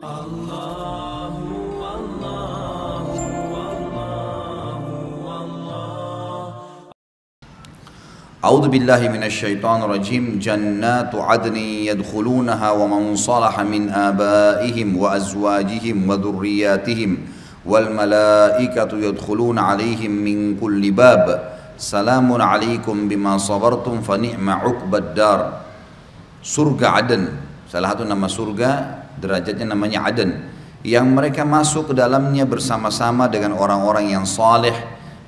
أعوذ بالله من الشيطان الرجيم. جنات عدن يدخلونها ومن صلح من آبائهم وأزواجهم وذرياتهم والملائكة يدخلون عليهم من كل باب. سلام عليكم بما صبرتم فنعم عقب الدار. surga Aden salah satu nama surga derajatnya namanya Aden yang mereka masuk ke dalamnya bersama-sama dengan orang-orang yang saleh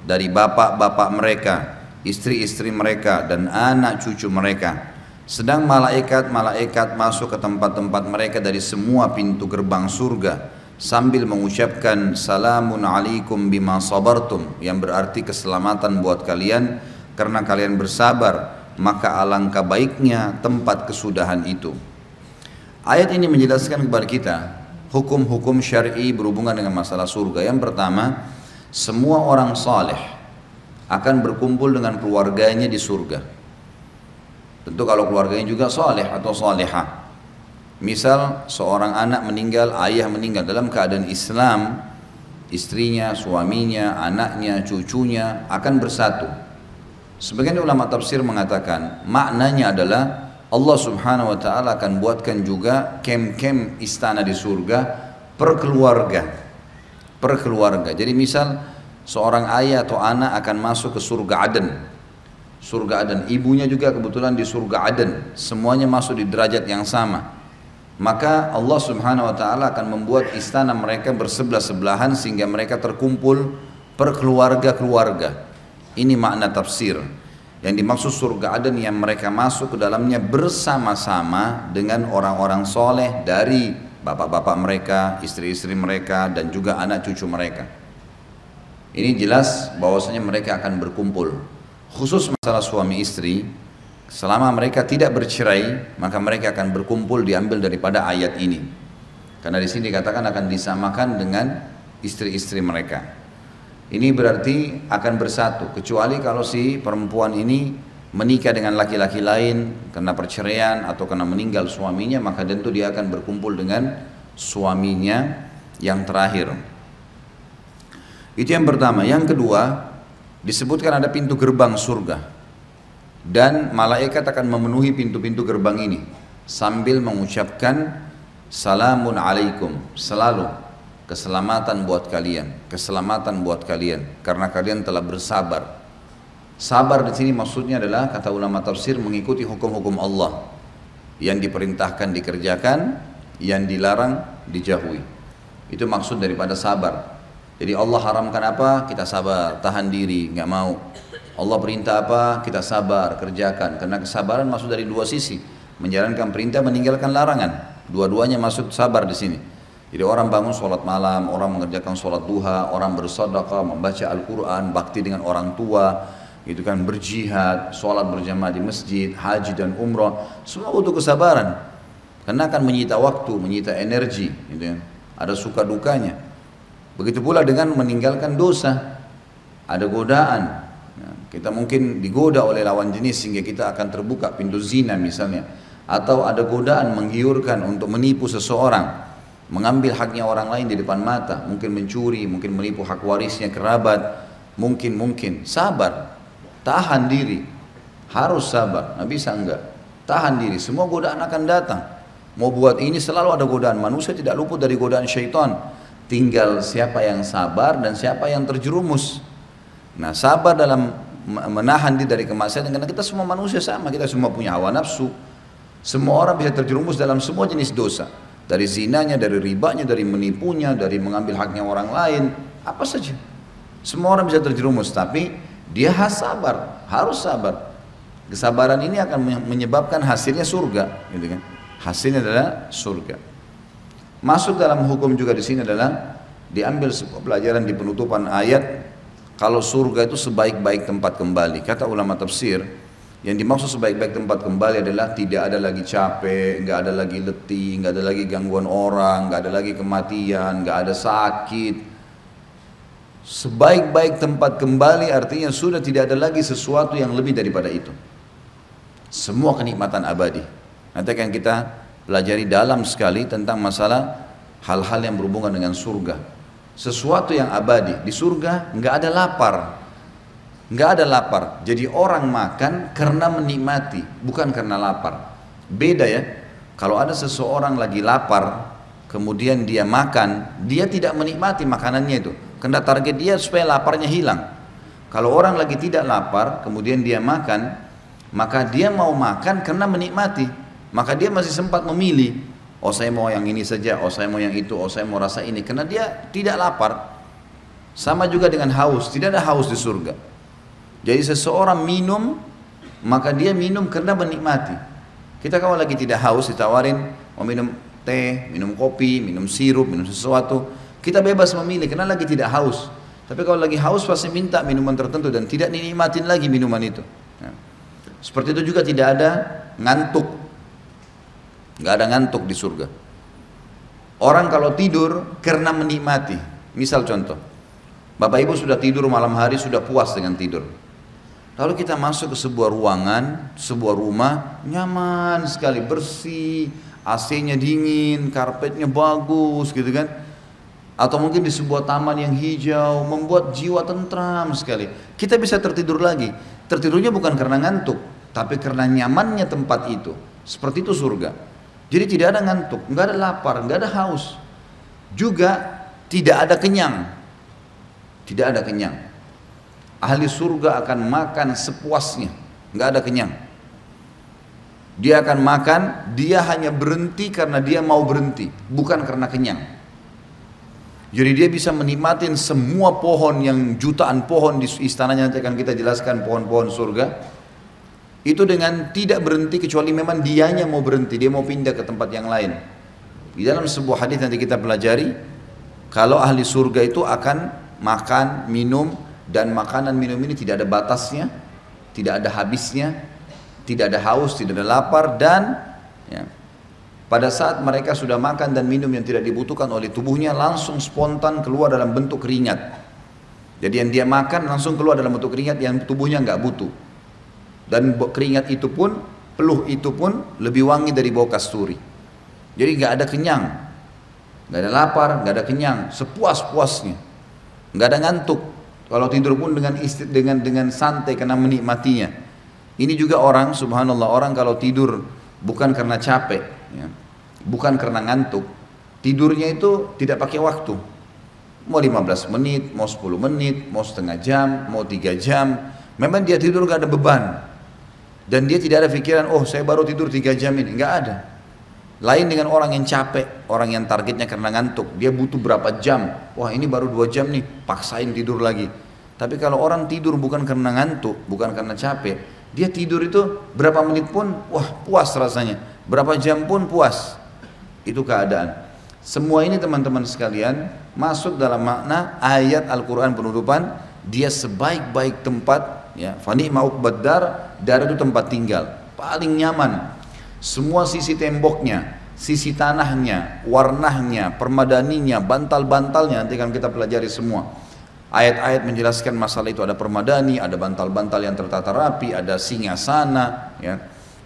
dari bapak-bapak mereka istri-istri mereka dan anak cucu mereka. Sedang malaikat-malaikat masuk ke tempat-tempat mereka dari semua pintu gerbang surga sambil mengucapkan salamun alaikum bima sabartum yang berarti keselamatan buat kalian. Karena kalian bersabar maka alangkah baiknya tempat kesudahan itu. Ayat ini menjelaskan kepada kita hukum-hukum syar'i berhubungan dengan masalah surga. Yang pertama, semua orang saleh akan berkumpul dengan keluarganya di surga. Tentu kalau keluarganya juga saleh atau salehah. Misal seorang anak meninggal, ayah meninggal dalam keadaan Islam, istrinya, suaminya, anaknya, cucunya akan bersatu Sebagian ulama tafsir mengatakan maknanya adalah Allah subhanahu wa ta'ala akan buatkan juga kem-kem istana di surga per keluarga. Per keluarga. Jadi misal seorang ayah atau anak akan masuk ke surga Aden. Surga Aden. Ibunya juga kebetulan di surga Aden. Semuanya masuk di derajat yang sama. Maka Allah subhanahu wa ta'ala akan membuat istana mereka bersebelah-sebelahan sehingga mereka terkumpul per keluarga-keluarga. Ini makna tafsir. Yang dimaksud surga Aden yang mereka masuk ke dalamnya bersama-sama dengan orang-orang soleh dari bapak-bapak mereka, istri-istri mereka, dan juga anak cucu mereka. Ini jelas bahwasanya mereka akan berkumpul. Khusus masalah suami istri, selama mereka tidak bercerai, maka mereka akan berkumpul diambil daripada ayat ini. Karena di sini dikatakan akan disamakan dengan istri-istri mereka. Ini berarti akan bersatu kecuali kalau si perempuan ini menikah dengan laki-laki lain karena perceraian atau karena meninggal suaminya maka tentu dia akan berkumpul dengan suaminya yang terakhir. Itu yang pertama. Yang kedua disebutkan ada pintu gerbang surga dan malaikat akan memenuhi pintu-pintu gerbang ini sambil mengucapkan salamun alaikum selalu keselamatan buat kalian, keselamatan buat kalian karena kalian telah bersabar. Sabar di sini maksudnya adalah kata ulama tafsir mengikuti hukum-hukum Allah yang diperintahkan dikerjakan, yang dilarang dijauhi. Itu maksud daripada sabar. Jadi Allah haramkan apa, kita sabar, tahan diri, nggak mau. Allah perintah apa, kita sabar, kerjakan. Karena kesabaran masuk dari dua sisi, menjalankan perintah, meninggalkan larangan. Dua-duanya masuk sabar di sini. Jadi orang bangun sholat malam, orang mengerjakan sholat duha, orang bersedekah, membaca Al-Quran, bakti dengan orang tua, gitu kan berjihad, sholat berjamaah di masjid, haji dan umrah, semua butuh kesabaran. Karena akan menyita waktu, menyita energi, gitu kan. Ada suka dukanya. Begitu pula dengan meninggalkan dosa, ada godaan. Ya, kita mungkin digoda oleh lawan jenis sehingga kita akan terbuka pintu zina misalnya. Atau ada godaan menggiurkan untuk menipu seseorang mengambil haknya orang lain di depan mata, mungkin mencuri, mungkin menipu hak warisnya kerabat, mungkin mungkin. Sabar, tahan diri, harus sabar, nggak bisa enggak, tahan diri, semua godaan akan datang. Mau buat ini selalu ada godaan, manusia tidak luput dari godaan syaitan. Tinggal siapa yang sabar dan siapa yang terjerumus. Nah sabar dalam menahan diri dari kemaksiatan. Karena kita semua manusia sama, kita semua punya hawa nafsu. Semua orang bisa terjerumus dalam semua jenis dosa. Dari zinanya, dari ribanya, dari menipunya, dari mengambil haknya orang lain, apa saja. Semua orang bisa terjerumus, tapi dia harus sabar, harus sabar. Kesabaran ini akan menyebabkan hasilnya surga, gitu kan? Hasilnya adalah surga. Masuk dalam hukum juga di sini adalah diambil sebuah pelajaran di penutupan ayat kalau surga itu sebaik-baik tempat kembali. Kata ulama tafsir, yang dimaksud sebaik-baik tempat kembali adalah tidak ada lagi capek, nggak ada lagi letih, nggak ada lagi gangguan orang, nggak ada lagi kematian, nggak ada sakit. Sebaik-baik tempat kembali artinya sudah tidak ada lagi sesuatu yang lebih daripada itu. Semua kenikmatan abadi. Nanti akan kita pelajari dalam sekali tentang masalah hal-hal yang berhubungan dengan surga. Sesuatu yang abadi di surga nggak ada lapar, nggak ada lapar. Jadi orang makan karena menikmati, bukan karena lapar. Beda ya. Kalau ada seseorang lagi lapar, kemudian dia makan, dia tidak menikmati makanannya itu. Karena target dia supaya laparnya hilang. Kalau orang lagi tidak lapar, kemudian dia makan, maka dia mau makan karena menikmati. Maka dia masih sempat memilih, oh saya mau yang ini saja, oh saya mau yang itu, oh saya mau rasa ini. Karena dia tidak lapar. Sama juga dengan haus, tidak ada haus di surga. Jadi seseorang minum, maka dia minum karena menikmati. Kita kalau lagi tidak haus ditawarin mau minum teh, minum kopi, minum sirup, minum sesuatu, kita bebas memilih karena lagi tidak haus. Tapi kalau lagi haus pasti minta minuman tertentu dan tidak dinikmatin lagi minuman itu. Ya. Seperti itu juga tidak ada ngantuk. Nggak ada ngantuk di surga. Orang kalau tidur karena menikmati. Misal contoh, Bapak Ibu sudah tidur malam hari sudah puas dengan tidur. Lalu kita masuk ke sebuah ruangan, sebuah rumah, nyaman sekali, bersih, AC-nya dingin, karpetnya bagus gitu kan atau mungkin di sebuah taman yang hijau membuat jiwa tentram sekali. Kita bisa tertidur lagi. Tertidurnya bukan karena ngantuk, tapi karena nyamannya tempat itu. Seperti itu surga. Jadi tidak ada ngantuk, nggak ada lapar, nggak ada haus. Juga tidak ada kenyang. Tidak ada kenyang. Ahli surga akan makan sepuasnya, nggak ada kenyang. Dia akan makan, dia hanya berhenti karena dia mau berhenti, bukan karena kenyang. Jadi dia bisa menikmati semua pohon yang jutaan pohon di istananya nanti akan kita jelaskan pohon-pohon surga. Itu dengan tidak berhenti kecuali memang dianya mau berhenti, dia mau pindah ke tempat yang lain. Di dalam sebuah hadis nanti kita pelajari, kalau ahli surga itu akan makan, minum, dan makanan minum ini tidak ada batasnya, tidak ada habisnya, tidak ada haus, tidak ada lapar, dan ya, pada saat mereka sudah makan dan minum yang tidak dibutuhkan oleh tubuhnya langsung spontan keluar dalam bentuk keringat. Jadi yang dia makan langsung keluar dalam bentuk keringat yang tubuhnya nggak butuh. Dan keringat itu pun, peluh itu pun lebih wangi dari bau kasturi. Jadi nggak ada kenyang, nggak ada lapar, nggak ada kenyang, sepuas-puasnya, nggak ada ngantuk. Kalau tidur pun dengan istri, dengan dengan santai karena menikmatinya. Ini juga orang, subhanallah, orang kalau tidur bukan karena capek, ya, bukan karena ngantuk tidurnya itu tidak pakai waktu. Mau 15 menit, mau 10 menit, mau setengah jam, mau 3 jam memang dia tidur gak ada beban. Dan dia tidak ada pikiran oh saya baru tidur 3 jam ini, gak ada. Lain dengan orang yang capek, orang yang targetnya karena ngantuk dia butuh berapa jam? Wah ini baru 2 jam nih, paksain tidur lagi tapi kalau orang tidur bukan karena ngantuk, bukan karena capek dia tidur itu berapa menit pun wah puas rasanya. Berapa jam pun puas. Itu keadaan. Semua ini teman-teman sekalian masuk dalam makna ayat Al-Quran penutupan dia sebaik-baik tempat ya fani ma'uqbad dar dar itu tempat tinggal. Paling nyaman. Semua sisi temboknya sisi tanahnya warnanya permadaninya bantal-bantalnya nanti akan kita pelajari semua ayat-ayat menjelaskan masalah itu. Ada permadani ada bantal-bantal yang tertata rapi ada singa sana ya.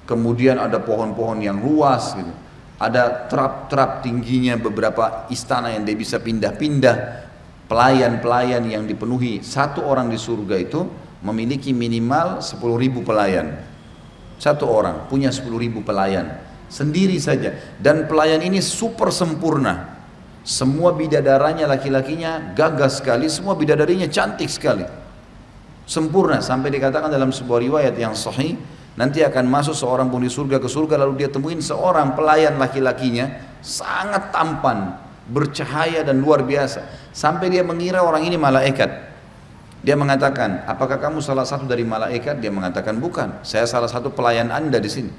Kemudian ada pohon-pohon yang luas gitu. Ada trap-trap tingginya beberapa istana yang dia bisa pindah-pindah. Pelayan-pelayan yang dipenuhi. Satu orang di surga itu memiliki minimal 10 ribu pelayan. Satu orang punya 10 ribu pelayan. Sendiri saja. Dan pelayan ini super sempurna semua bidadaranya laki-lakinya gagah sekali semua bidadarinya cantik sekali sempurna sampai dikatakan dalam sebuah riwayat yang sahih Nanti akan masuk seorang pun di surga ke surga lalu dia temuin seorang pelayan laki-lakinya sangat tampan, bercahaya dan luar biasa. Sampai dia mengira orang ini malaikat. Dia mengatakan, apakah kamu salah satu dari malaikat? Dia mengatakan, bukan. Saya salah satu pelayan anda di sini.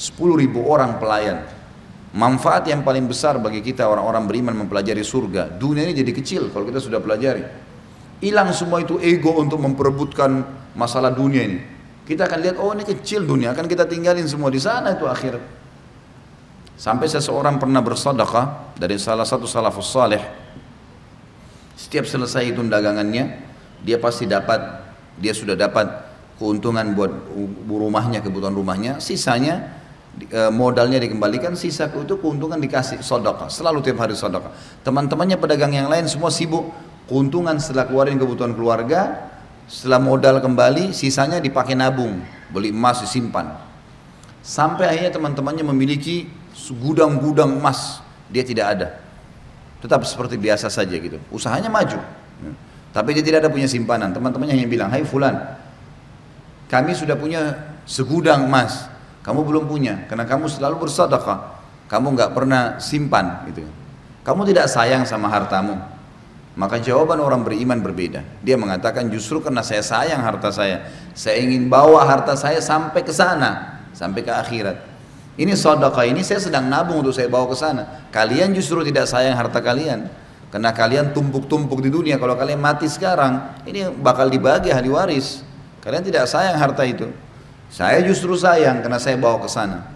Sepuluh ribu orang pelayan. Manfaat yang paling besar bagi kita orang-orang beriman mempelajari surga. Dunia ini jadi kecil kalau kita sudah pelajari. Hilang semua itu ego untuk memperebutkan masalah dunia ini. Kita akan lihat, oh ini kecil dunia, akan kita tinggalin semua di sana itu akhir. Sampai seseorang pernah bersedekah dari salah satu salafus saleh. Setiap selesai itu dagangannya, dia pasti dapat, dia sudah dapat keuntungan buat rumahnya, kebutuhan rumahnya. Sisanya modalnya dikembalikan, sisa itu keuntungan dikasih sodokah. Selalu tiap hari sodokah. Teman-temannya pedagang yang lain semua sibuk. Keuntungan setelah keluarin kebutuhan keluarga, setelah modal kembali, sisanya dipakai nabung, beli emas disimpan. Sampai akhirnya teman-temannya memiliki gudang-gudang emas, dia tidak ada. Tetap seperti biasa saja gitu. Usahanya maju. Tapi dia tidak ada punya simpanan. Teman-temannya hanya bilang, "Hai fulan, kami sudah punya segudang emas. Kamu belum punya karena kamu selalu bersedekah. Kamu nggak pernah simpan gitu. Kamu tidak sayang sama hartamu. Maka jawaban orang beriman berbeda. Dia mengatakan justru karena saya sayang harta saya, saya ingin bawa harta saya sampai ke sana, sampai ke akhirat. Ini sedekah ini saya sedang nabung untuk saya bawa ke sana. Kalian justru tidak sayang harta kalian. Karena kalian tumpuk-tumpuk di dunia. Kalau kalian mati sekarang, ini bakal dibagi ahli waris. Kalian tidak sayang harta itu. Saya justru sayang karena saya bawa ke sana.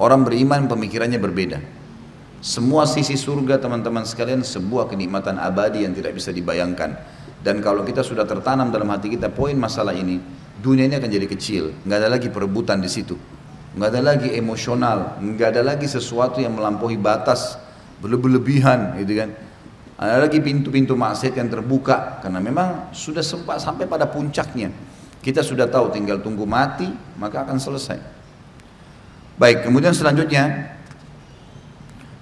Orang beriman pemikirannya berbeda. Semua sisi surga teman-teman sekalian sebuah kenikmatan abadi yang tidak bisa dibayangkan. Dan kalau kita sudah tertanam dalam hati kita poin masalah ini, dunia ini akan jadi kecil, nggak ada lagi perebutan di situ, nggak ada lagi emosional, nggak ada lagi sesuatu yang melampaui batas berlebihan, gitu kan. Ada lagi pintu-pintu maksiat yang terbuka karena memang sudah sempat sampai pada puncaknya. Kita sudah tahu tinggal tunggu mati maka akan selesai. Baik, kemudian selanjutnya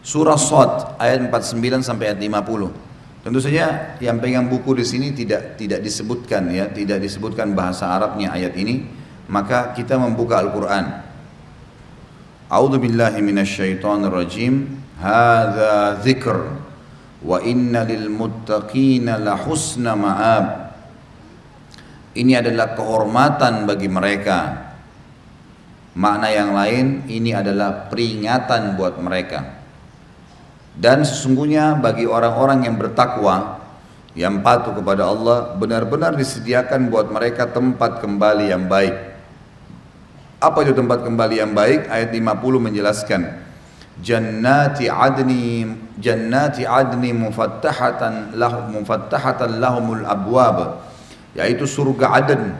Surah Sod ayat 49 sampai ayat 50. Tentu saja yang pegang buku di sini tidak tidak disebutkan ya, tidak disebutkan bahasa Arabnya ayat ini, maka kita membuka Al-Qur'an. A'udzu billahi minasyaitonir rajim. Hadza dzikr wa inna lil muttaqina la husna ma'ab. Ini adalah kehormatan bagi mereka. Makna yang lain ini adalah peringatan buat mereka. Dan sesungguhnya bagi orang-orang yang bertakwa yang patuh kepada Allah benar-benar disediakan buat mereka tempat kembali yang baik. Apa itu tempat kembali yang baik? Ayat 50 menjelaskan jannati adni jannati adni mufattahatan lahum mufattahatan lahumul abwab yaitu surga Aden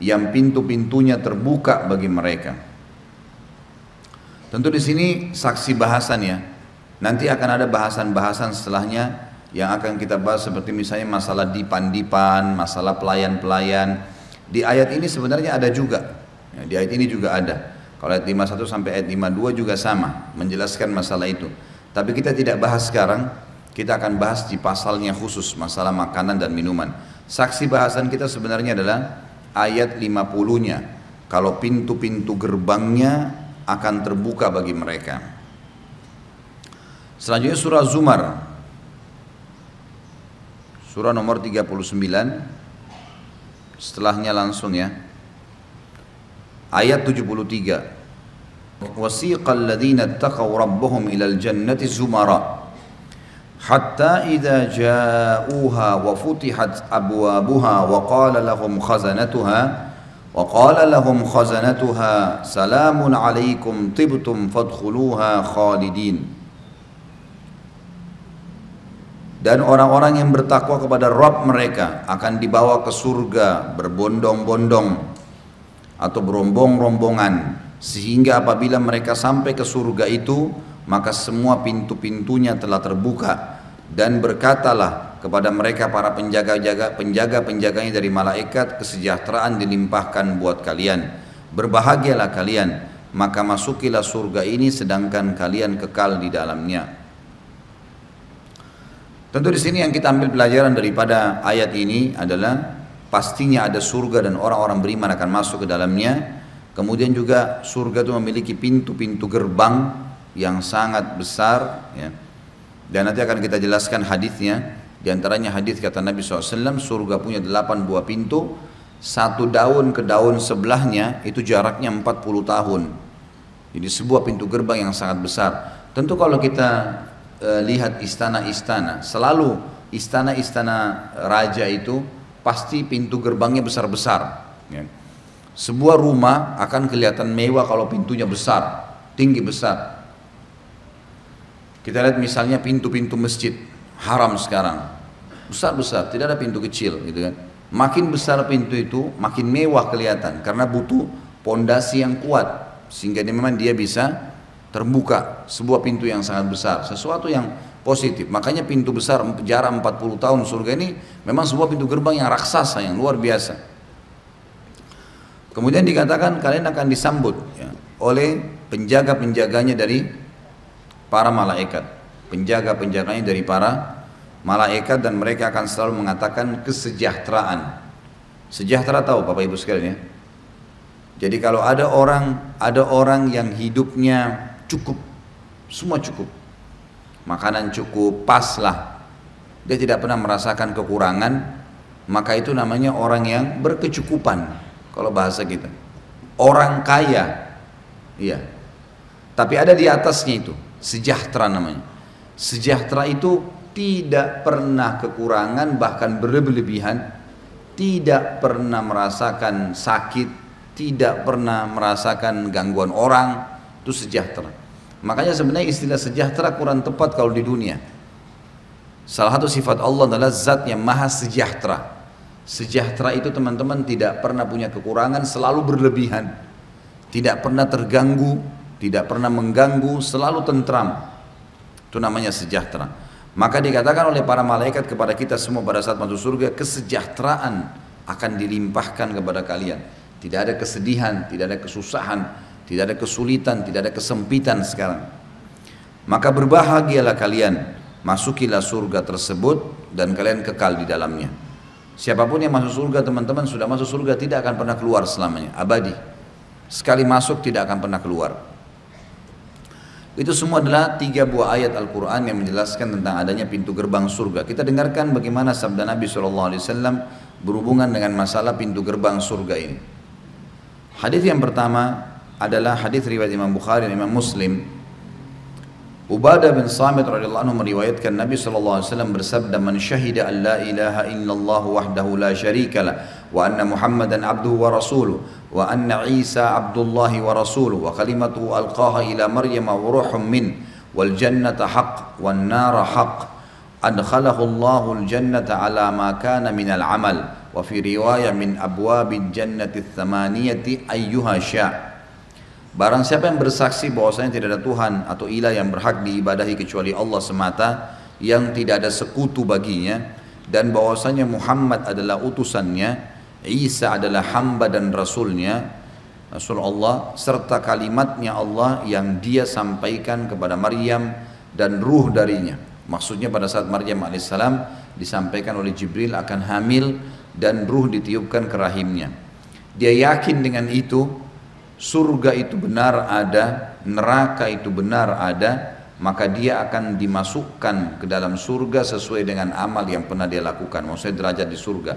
yang pintu-pintunya terbuka bagi mereka. Tentu di sini saksi bahasan ya. Nanti akan ada bahasan-bahasan setelahnya yang akan kita bahas seperti misalnya masalah dipan-dipan, masalah pelayan-pelayan. Di ayat ini sebenarnya ada juga. Ya, di ayat ini juga ada. Kalau ayat 51 sampai ayat 52 juga sama, menjelaskan masalah itu. Tapi kita tidak bahas sekarang, kita akan bahas di pasalnya khusus masalah makanan dan minuman. Saksi bahasan kita sebenarnya adalah ayat 50-nya. Kalau pintu-pintu gerbangnya akan terbuka bagi mereka. Selanjutnya surah Zumar. Surah nomor 39. Setelahnya langsung ya. Ayat 73. Wasiqal ladzina ittaqaw rabbahum ilal jannati zumarah hatta idza ja'uha wa futihat abwabuha wa qala lahum khazanatuha wa qala lahum khazanatuha salamun alaikum tibtum fadkhuluha khalidin. Dan orang-orang yang bertakwa kepada Rabb mereka akan dibawa ke surga berbondong-bondong atau berombong-rombongan sehingga apabila mereka sampai ke surga itu maka semua pintu-pintunya telah terbuka dan berkatalah kepada mereka para penjaga-jaga penjaga-penjaganya dari malaikat kesejahteraan dilimpahkan buat kalian berbahagialah kalian maka masukilah surga ini sedangkan kalian kekal di dalamnya Tentu di sini yang kita ambil pelajaran daripada ayat ini adalah pastinya ada surga dan orang-orang beriman akan masuk ke dalamnya. Kemudian juga surga itu memiliki pintu-pintu gerbang yang sangat besar. Ya. Dan nanti akan kita jelaskan hadisnya. Di antaranya hadis kata Nabi SAW, surga punya delapan buah pintu. Satu daun ke daun sebelahnya itu jaraknya 40 tahun. Jadi sebuah pintu gerbang yang sangat besar. Tentu kalau kita e, lihat istana-istana, selalu istana-istana raja itu pasti pintu gerbangnya besar-besar. Ya. Sebuah rumah akan kelihatan mewah kalau pintunya besar, tinggi besar. Kita lihat misalnya pintu-pintu masjid haram sekarang, besar-besar, tidak ada pintu kecil, gitu kan. Makin besar pintu itu, makin mewah kelihatan karena butuh pondasi yang kuat sehingga dia memang dia bisa terbuka sebuah pintu yang sangat besar, sesuatu yang positif. Makanya pintu besar jarak 40 tahun surga ini memang sebuah pintu gerbang yang raksasa, yang luar biasa. Kemudian dikatakan kalian akan disambut ya, oleh penjaga-penjaganya dari para malaikat. Penjaga-penjaganya dari para malaikat dan mereka akan selalu mengatakan kesejahteraan. Sejahtera tahu Bapak Ibu sekalian ya. Jadi kalau ada orang ada orang yang hidupnya cukup, semua cukup. Makanan cukup, pas lah. Dia tidak pernah merasakan kekurangan, maka itu namanya orang yang berkecukupan. Kalau bahasa kita. Orang kaya. Iya. Tapi ada di atasnya itu, sejahtera namanya. Sejahtera itu tidak pernah kekurangan bahkan berlebihan, tidak pernah merasakan sakit, tidak pernah merasakan gangguan orang, itu sejahtera. Makanya sebenarnya istilah sejahtera kurang tepat kalau di dunia. Salah satu sifat Allah adalah zat yang maha sejahtera. Sejahtera itu teman-teman tidak pernah punya kekurangan, selalu berlebihan. Tidak pernah terganggu, tidak pernah mengganggu, selalu tentram. Itu namanya sejahtera. Maka dikatakan oleh para malaikat kepada kita semua pada saat masuk surga, kesejahteraan akan dilimpahkan kepada kalian. Tidak ada kesedihan, tidak ada kesusahan, tidak ada kesulitan, tidak ada kesempitan sekarang. Maka berbahagialah kalian, masukilah surga tersebut dan kalian kekal di dalamnya. Siapa pun yang masuk surga teman-teman sudah masuk surga tidak akan pernah keluar selamanya, abadi. Sekali masuk tidak akan pernah keluar. Itu semua adalah tiga buah ayat Al-Quran yang menjelaskan tentang adanya pintu gerbang surga. Kita dengarkan bagaimana sabda Nabi SAW berhubungan dengan masalah pintu gerbang surga ini. Hadis yang pertama adalah hadis riwayat Imam Bukhari dan Imam Muslim. Ubadah bin Samit radhiyallahu anhu meriwayatkan Nabi wasallam bersabda man syahida an la ilaha illallah wahdahu la syarika wa anna Muhammadan abduhu wa rasuluh. Wa anna Isa abdullahi wa rasuluh. Wa kalimatuhu alqaha ila Maryam wa ruhum min. Wal jannata haqq wan nara haqq. Adkhalahu Allahu al jannata ala ma kana min al amal. Wa fi riwayah min abwabil jannati thamaniyati ayyuha sya' Barang siapa yang bersaksi bahwasanya tidak ada Tuhan atau ilah yang berhak diibadahi kecuali Allah semata yang tidak ada sekutu baginya dan bahwasanya Muhammad adalah utusannya, Isa adalah hamba dan rasulnya, Rasul Allah serta kalimatnya Allah yang dia sampaikan kepada Maryam dan ruh darinya. Maksudnya pada saat Maryam alaihissalam disampaikan oleh Jibril akan hamil dan ruh ditiupkan ke rahimnya. Dia yakin dengan itu surga itu benar ada, neraka itu benar ada, maka dia akan dimasukkan ke dalam surga sesuai dengan amal yang pernah dia lakukan, maksudnya derajat di surga.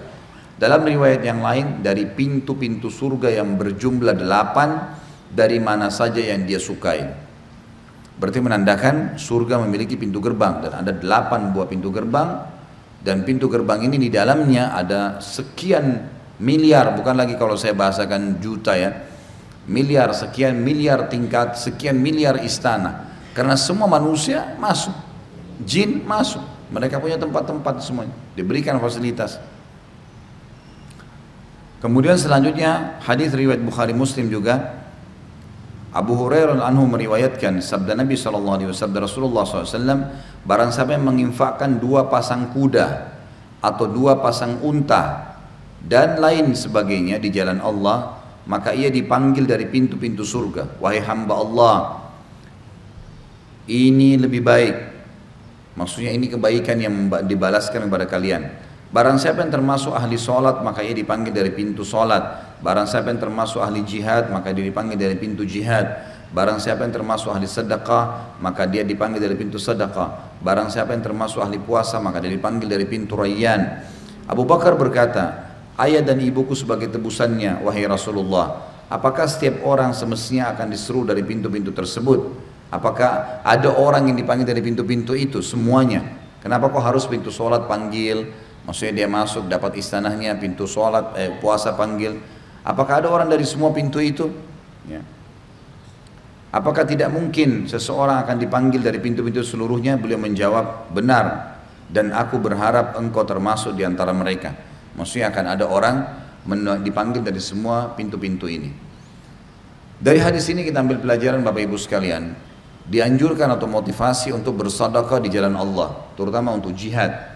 Dalam riwayat yang lain, dari pintu-pintu surga yang berjumlah delapan, dari mana saja yang dia sukai. Berarti menandakan surga memiliki pintu gerbang dan ada delapan buah pintu gerbang dan pintu gerbang ini di dalamnya ada sekian miliar bukan lagi kalau saya bahasakan juta ya miliar sekian miliar tingkat sekian miliar istana karena semua manusia masuk jin masuk mereka punya tempat-tempat semuanya diberikan fasilitas kemudian selanjutnya hadis riwayat Bukhari Muslim juga. Abu Hurairah anhu meriwayatkan sabda Nabi SAW sabda Rasulullah SAW barang siapa yang menginfakkan dua pasang kuda atau dua pasang unta dan lain sebagainya di jalan Allah maka ia dipanggil dari pintu-pintu surga. Wahai hamba Allah ini lebih baik. Maksudnya ini kebaikan yang dibalaskan kepada kalian barang siapa yang termasuk ahli solat maka ia dipanggil dari pintu solat. Barang siapa yang termasuk ahli jihad maka dia dipanggil dari pintu jihad. Barang siapa yang termasuk ahli sedekah maka dia dipanggil dari pintu sedekah. Barang siapa yang termasuk ahli puasa maka dia dipanggil dari pintu rayyan. Abu Bakar berkata ayah dan ibuku sebagai tebusannya wahai Rasulullah apakah setiap orang semestinya akan diseru dari pintu-pintu tersebut? Apakah ada orang yang dipanggil dari pintu-pintu itu semuanya? Kenapa kok harus pintu sholat panggil maksudnya dia masuk dapat istanahnya pintu sholat eh, puasa panggil apakah ada orang dari semua pintu itu ya. apakah tidak mungkin seseorang akan dipanggil dari pintu-pintu seluruhnya beliau menjawab benar dan aku berharap engkau termasuk di antara mereka Maksudnya akan ada orang dipanggil dari semua pintu-pintu ini. Dari hadis ini kita ambil pelajaran Bapak Ibu sekalian dianjurkan atau motivasi untuk bersedekah di jalan Allah, terutama untuk jihad.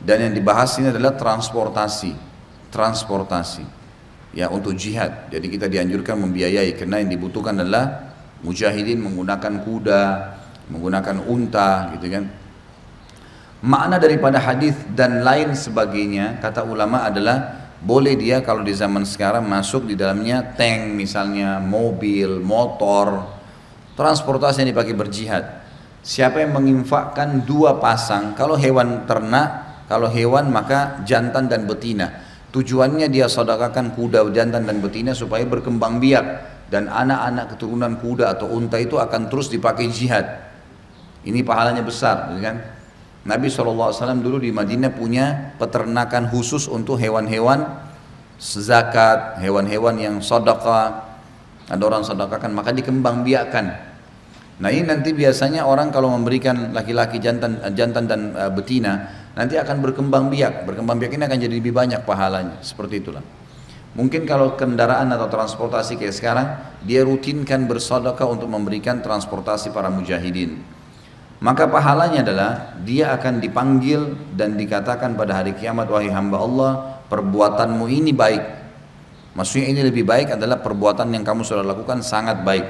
Dan yang dibahas ini adalah transportasi, transportasi. Ya untuk jihad. Jadi kita dianjurkan membiayai karena yang dibutuhkan adalah mujahidin menggunakan kuda, menggunakan unta, gitu kan. Makna daripada hadis dan lain sebagainya kata ulama adalah boleh dia kalau di zaman sekarang masuk di dalamnya tank misalnya, mobil, motor, transportasi yang dipakai berjihad. Siapa yang menginfakkan dua pasang, kalau hewan ternak, kalau hewan maka jantan dan betina. Tujuannya dia sodakakan kuda jantan dan betina supaya berkembang biak dan anak-anak keturunan kuda atau unta itu akan terus dipakai jihad. Ini pahalanya besar, gitu kan? Nabi SAW dulu di Madinah punya peternakan khusus untuk hewan-hewan zakat, hewan-hewan yang sodaka, ada orang sodakakan, maka dikembang biakan. Nah ini nanti biasanya orang kalau memberikan laki-laki jantan, jantan dan uh, betina, nanti akan berkembang biak. Berkembang biak ini akan jadi lebih banyak pahalanya, seperti itulah. Mungkin kalau kendaraan atau transportasi kayak sekarang, dia rutinkan bersodaka untuk memberikan transportasi para mujahidin maka pahalanya adalah dia akan dipanggil dan dikatakan pada hari kiamat wahai hamba Allah perbuatanmu ini baik maksudnya ini lebih baik adalah perbuatan yang kamu sudah lakukan sangat baik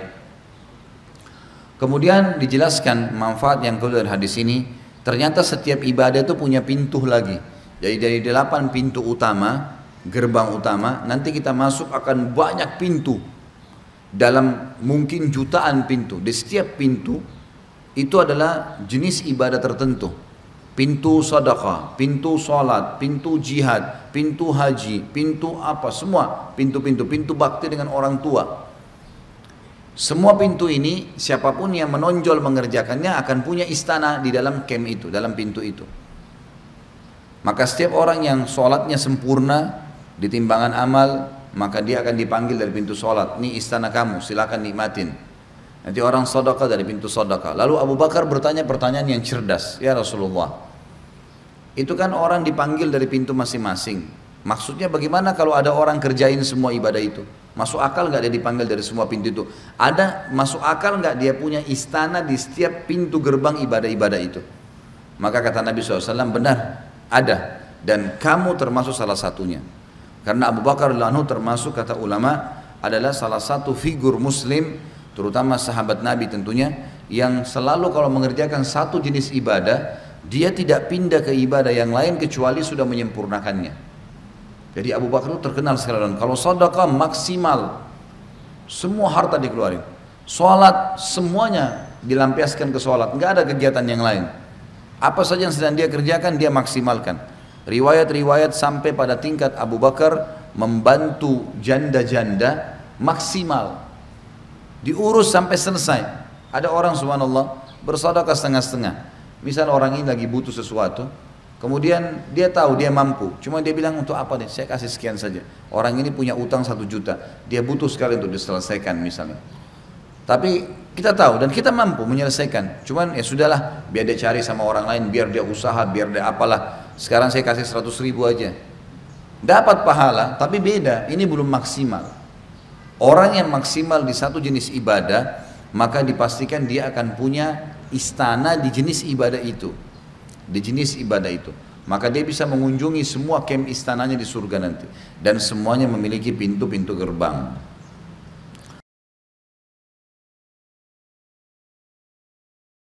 kemudian dijelaskan manfaat yang kedua dari hadis ini ternyata setiap ibadah itu punya pintu lagi jadi dari delapan pintu utama gerbang utama nanti kita masuk akan banyak pintu dalam mungkin jutaan pintu di setiap pintu itu adalah jenis ibadah tertentu. Pintu sedekah, pintu salat, pintu jihad, pintu haji, pintu apa semua, pintu-pintu, pintu bakti dengan orang tua. Semua pintu ini siapa pun yang menonjol mengerjakannya akan punya istana di dalam kem itu, dalam pintu itu. Maka setiap orang yang sholatnya sempurna di timbangan amal, maka dia akan dipanggil dari pintu sholat. Ini istana kamu, silakan nikmatin. Nanti orang sodaka dari pintu sodaka. Lalu Abu Bakar bertanya pertanyaan yang cerdas. Ya Rasulullah. Itu kan orang dipanggil dari pintu masing-masing. Maksudnya bagaimana kalau ada orang kerjain semua ibadah itu? Masuk akal nggak dia dipanggil dari semua pintu itu? Ada masuk akal nggak dia punya istana di setiap pintu gerbang ibadah-ibadah itu? Maka kata Nabi SAW benar ada dan kamu termasuk salah satunya. Karena Abu Bakar Lanu termasuk kata ulama adalah salah satu figur muslim terutama sahabat Nabi tentunya yang selalu kalau mengerjakan satu jenis ibadah dia tidak pindah ke ibadah yang lain kecuali sudah menyempurnakannya jadi Abu Bakar itu terkenal sekali kalau sedekah maksimal semua harta dikeluarin. Sholat semuanya dilampiaskan ke sholat. Nggak ada kegiatan yang lain. Apa saja yang sedang dia kerjakan dia maksimalkan. Riwayat-riwayat sampai pada tingkat Abu Bakar membantu janda-janda maksimal. Diurus sampai selesai. Ada orang subhanallah bersedekah setengah-setengah. Misal orang ini lagi butuh sesuatu, kemudian dia tahu dia mampu, cuma dia bilang untuk apa nih? Saya kasih sekian saja. Orang ini punya utang satu juta, dia butuh sekali untuk diselesaikan misalnya. Tapi kita tahu dan kita mampu menyelesaikan. Cuman ya sudahlah, biar dia cari sama orang lain, biar dia usaha, biar dia apalah. Sekarang saya kasih seratus ribu aja. Dapat pahala, tapi beda. Ini belum maksimal. Orang yang maksimal di satu jenis ibadah, maka dipastikan dia akan punya istana di jenis ibadah itu. Di jenis ibadah itu. Maka dia bisa mengunjungi semua kem istananya di surga nanti. Dan semuanya memiliki pintu-pintu gerbang.